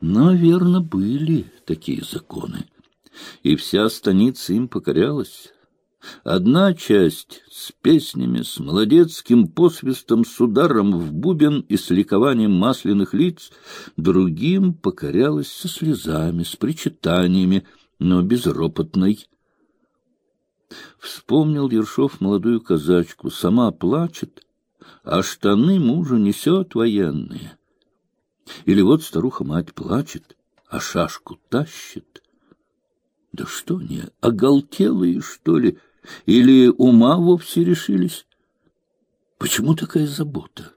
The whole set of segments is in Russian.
Но, верно, были такие законы, и вся станица им покорялась. Одна часть с песнями, с молодецким посвистом, с ударом в бубен и с ликованием масляных лиц, другим покорялась со слезами, с причитаниями, но безропотной. Вспомнил Ершов молодую казачку, сама плачет, а штаны мужу несет военные. Или вот старуха-мать плачет, а шашку тащит. Да что они, оголтелые, что ли, или ума вовсе решились? Почему такая забота?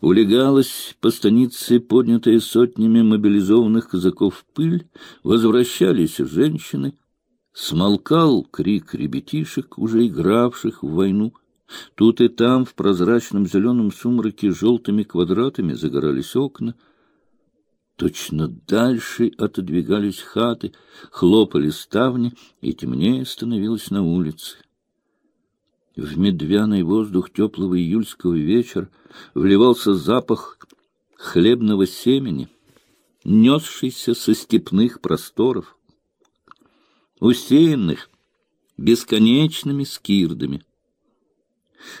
Улегалась по станице, поднятая сотнями мобилизованных казаков пыль, возвращались женщины, смолкал крик ребятишек, уже игравших в войну. Тут и там в прозрачном зеленом сумраке желтыми квадратами загорались окна — Точно дальше отодвигались хаты, хлопали ставни, и темнее становилось на улице. В медвяный воздух теплого июльского вечера вливался запах хлебного семени, несшийся со степных просторов, усеянных бесконечными скирдами.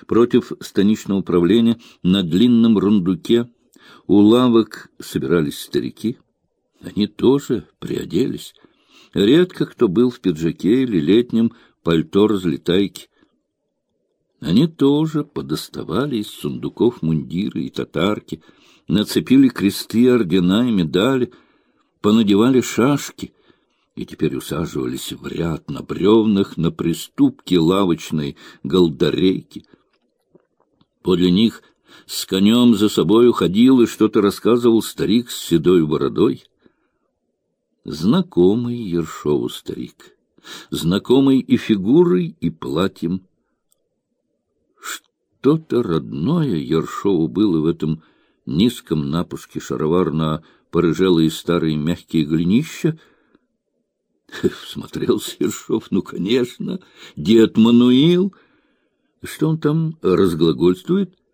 Против станичного управления на длинном рундуке у лавок собирались старики. Они тоже приоделись. Редко кто был в пиджаке или летнем пальто разлетайки. Они тоже подоставали из сундуков мундиры и татарки, нацепили кресты, ордена и медали, понадевали шашки и теперь усаживались в ряд на бревнах на приступке лавочной голдарейки. Подле них — с конем за собой уходил и что-то рассказывал старик с седой бородой. Знакомый Ершову старик, знакомый и фигурой, и платьем. Что-то родное Ершову было в этом низком напуске шаровар на порыжелые старые мягкие глинища. Всмотрелся Ершов, ну, конечно, дед Мануил. Что он там разглагольствует? —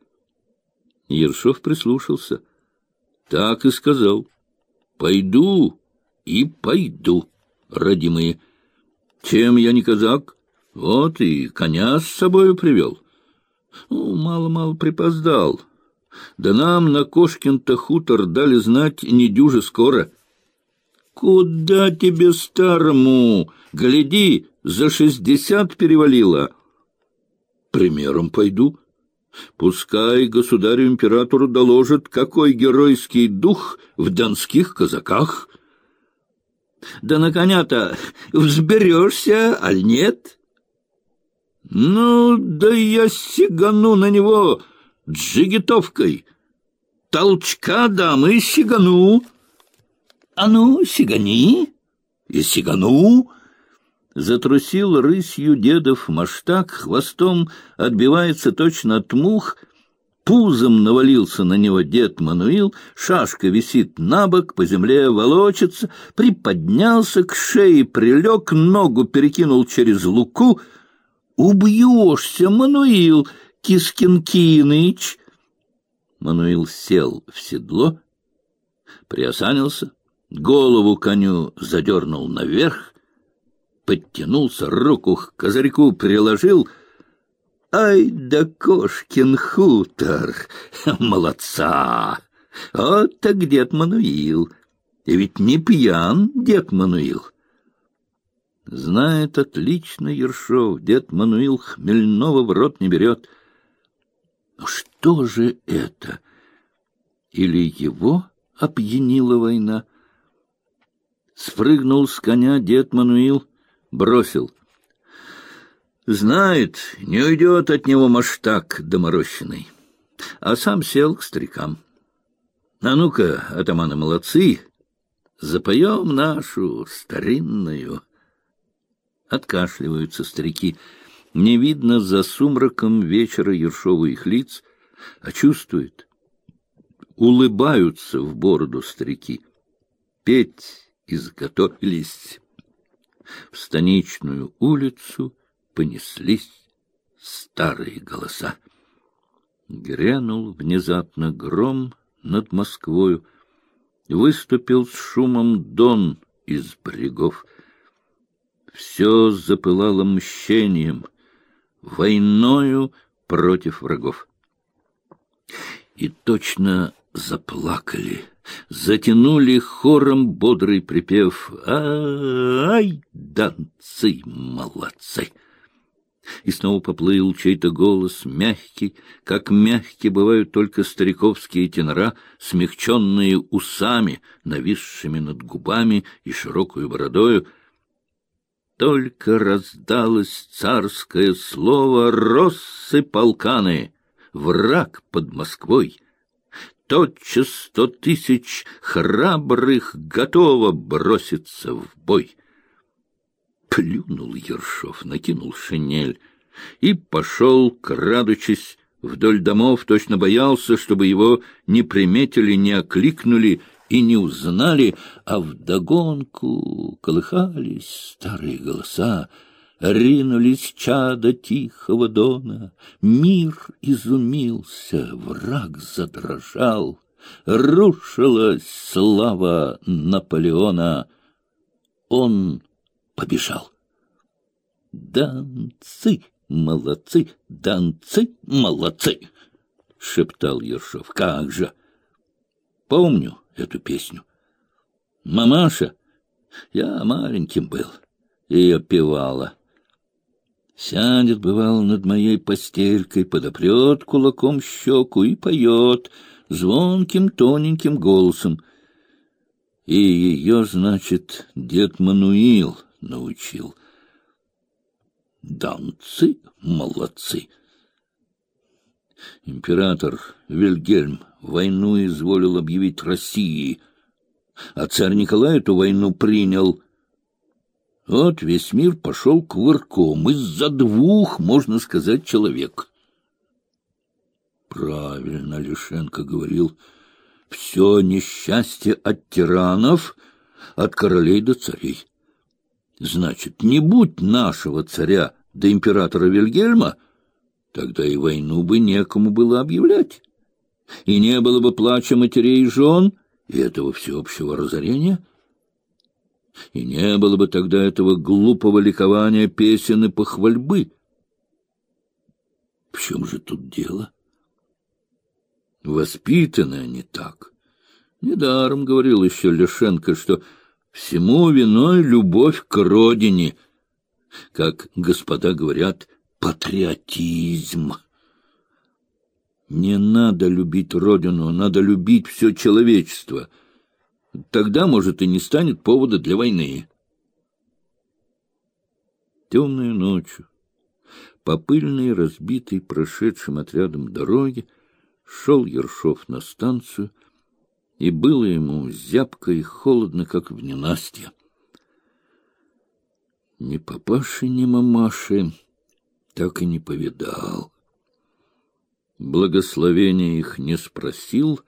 Ершов прислушался. Так и сказал. Пойду и пойду, родимые. Чем я не казак? Вот и коня с собою привел. Ну, мало-мало припоздал. Да нам на Кошкин-то хутор дали знать недюже скоро. Куда тебе старому? Гляди, за шестьдесят перевалило. Примером пойду. Пускай государю-императору доложит, какой геройский дух в донских казаках. Да на коня-то взберешься, аль нет? Ну, да я сигану на него джигитовкой. Толчка дам и сигану. А ну, сигани, и сигану. Затрусил рысью дедов маштак, хвостом отбивается точно от мух, пузом навалился на него дед Мануил, шашка висит на бок, по земле волочится, приподнялся к шее, прилег, ногу перекинул через луку. «Убьешься, Мануил Кискинкиныч!» Мануил сел в седло, приосанился, голову коню задернул наверх, подтянулся, руку к козырьку приложил. Ай да кошкин хутор! Молодца! Вот так дед Мануил! И ведь не пьян дед Мануил. Знает отлично Ершов, дед Мануил хмельного в рот не берет. Но что же это? Или его опьянила война? Спрыгнул с коня дед Мануил — бросил. Знает, не уйдет от него маштак доморощенный. А сам сел к старикам. А ну-ка, атаманы молодцы, запоем нашу старинную. Откашливаются старики. Не видно за сумраком вечера Ершову их лиц, а чувствует. Улыбаются в бороду старики. Петь изготовились в станичную улицу понеслись старые голоса. Грянул внезапно гром над Москвою, выступил с шумом Дон из брегов. Все запылало мщением, войною против врагов. И точно заплакали, затянули хором бодрый припев «Ай, донцы, молодцы!» И снова поплыл чей-то голос, мягкий, как мягкие бывают только стариковские тенора, смягченные усами, нависшими над губами и широкую бородою. Только раздалось царское слово «Россы полканы! Враг под Москвой!» Тотчас сто тысяч храбрых готово броситься в бой. Плюнул Ершов, накинул шинель и пошел, крадучись, вдоль домов, точно боялся, чтобы его не приметили, не окликнули и не узнали, а вдогонку колыхались старые голоса, ринулись чада тихого дона. Мир изумился, враг задрожал, рушилась слава Наполеона. Он побежал. «Донцы, молодцы, донцы, молодцы!» — шептал Ершов. «Как же! Помню эту песню. Мамаша, я маленьким был, ее певала. Сядет, бывал, над моей постелькой, подопрет кулаком щеку и поет звонким тоненьким голосом. И ее, значит, дед Мануил научил. Донцы молодцы. Император Вильгельм войну изволил объявить России, а царь Николай эту войну принял. Вот весь мир пошел кувырком из-за двух, можно сказать, человек. Правильно Лишенко говорил, все несчастье от тиранов, от королей до царей. Значит, не будь нашего царя до императора Вильгельма, тогда и войну бы некому было объявлять, и не было бы плача матерей и жен, и этого всеобщего разорения, и не было бы тогда этого глупого ликования песен и похвальбы. В чем же тут дело? Воспитаны они так. Недаром говорил еще Лешенко, что Всему виной любовь к родине, как господа говорят, патриотизм. Не надо любить родину, надо любить все человечество. Тогда, может, и не станет повода для войны. Темную ночью, по пыльной, разбитой, прошедшим отрядом дороге, шел Ершов на станцию, и было ему зябко и холодно, как в ненастье. Ни папаши, ни мамаши так и не повидал. Благословения их не спросил,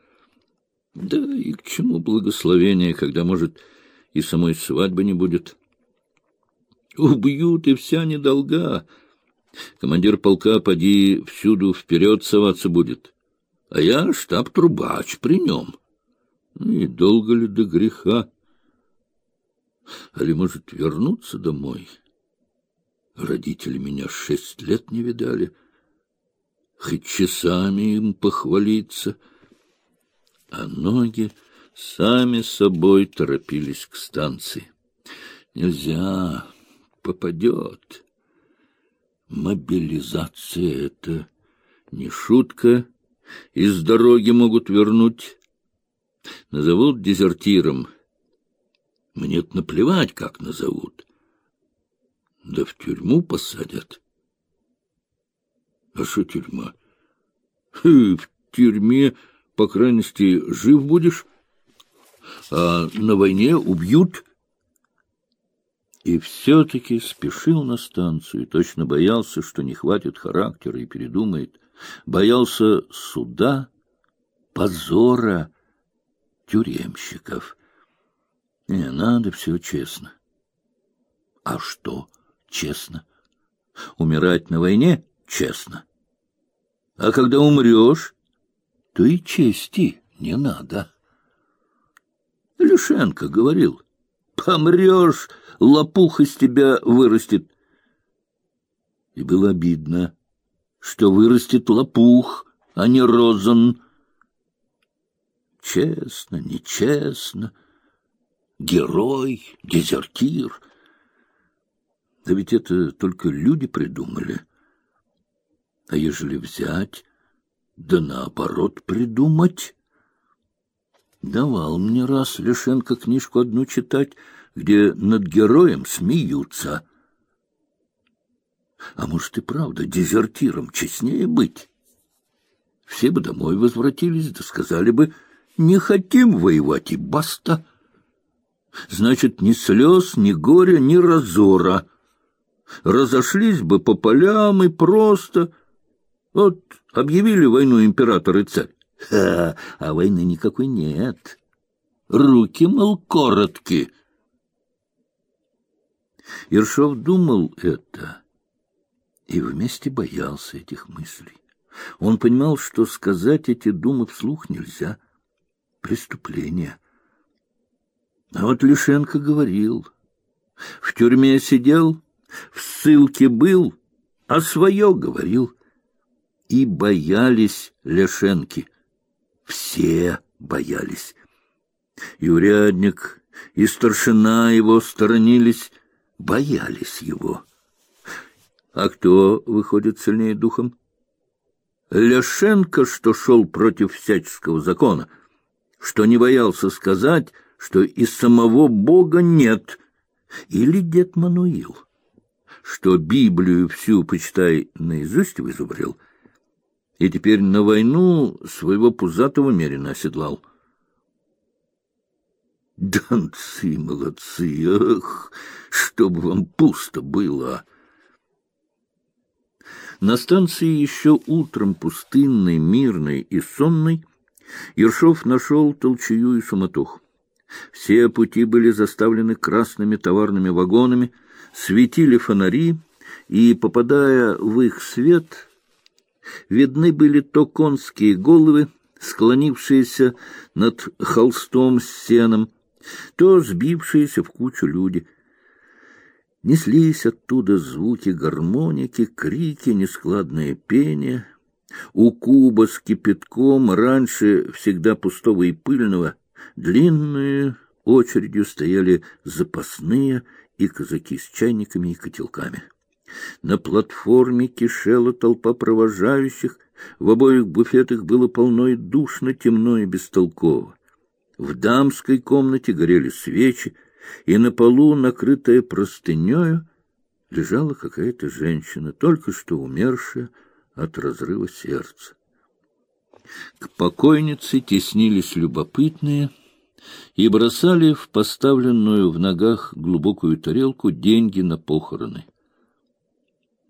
да и к чему благословение, когда, может, и самой свадьбы не будет. Убьют, и вся недолга. Командир полка, поди, всюду вперед соваться будет, а я штаб-трубач при нем. Ну и долго ли до греха? Али, может, вернуться домой? Родители меня шесть лет не видали. Хоть часами им похвалиться. А ноги сами собой торопились к станции. Нельзя, попадет. Мобилизация — это не шутка, из дороги могут вернуть Назовут дезертиром. Мне-то наплевать, как назовут. Да в тюрьму посадят. А что тюрьма? Хы, в тюрьме, по крайности, жив будешь, а на войне убьют. И все-таки спешил на станцию, точно боялся, что не хватит характера и передумает. Боялся суда, позора, тюремщиков. Не надо все честно. А что честно? Умирать на войне честно. А когда умрешь, то и чести не надо. Лишенко говорил. Помрешь, лопух из тебя вырастет. И было обидно, что вырастет лопух, а не розан. Честно, нечестно. Герой, дезертир. Да ведь это только люди придумали. А ежели взять, да наоборот придумать... Давал мне раз Лишенко книжку одну читать, где над героем смеются. А может и правда дезертиром честнее быть? Все бы домой возвратились, да сказали бы, не хотим воевать, и баста. Значит, ни слез, ни горя, ни разора. Разошлись бы по полям и просто... Вот объявили войну император и царь. Ха, а войны никакой нет. Руки, мол, короткие. Ершов думал это и вместе боялся этих мыслей. Он понимал, что сказать эти думы вслух нельзя. Преступление. А вот Лишенко говорил. В тюрьме сидел, в ссылке был, а свое говорил. И боялись Лишенки. Все боялись. И и старшина его сторонились, боялись его. А кто выходит сильнее духом? Ляшенко, что шел против всяческого закона, что не боялся сказать, что и самого Бога нет, или дед Мануил, что Библию всю, почитай, наизусть вызубрил — и теперь на войну своего пузатого мерина оседлал. Донцы молодцы, ах, чтобы вам пусто было! На станции еще утром пустынной, мирной и сонной Ершов нашел толчую и суматоху. Все пути были заставлены красными товарными вагонами, светили фонари, и, попадая в их свет, Видны были то конские головы, склонившиеся над холстом с сеном, то сбившиеся в кучу люди. Неслись оттуда звуки гармоники, крики, нескладное пение. У куба с кипятком, раньше всегда пустого и пыльного, длинные очередью стояли запасные и казаки с чайниками и котелками. На платформе кишела толпа провожающих, в обоих буфетах было полно и душно, темно и бестолково. В дамской комнате горели свечи, и на полу, накрытая простынею, лежала какая-то женщина, только что умершая от разрыва сердца. К покойнице теснились любопытные и бросали в поставленную в ногах глубокую тарелку деньги на похороны.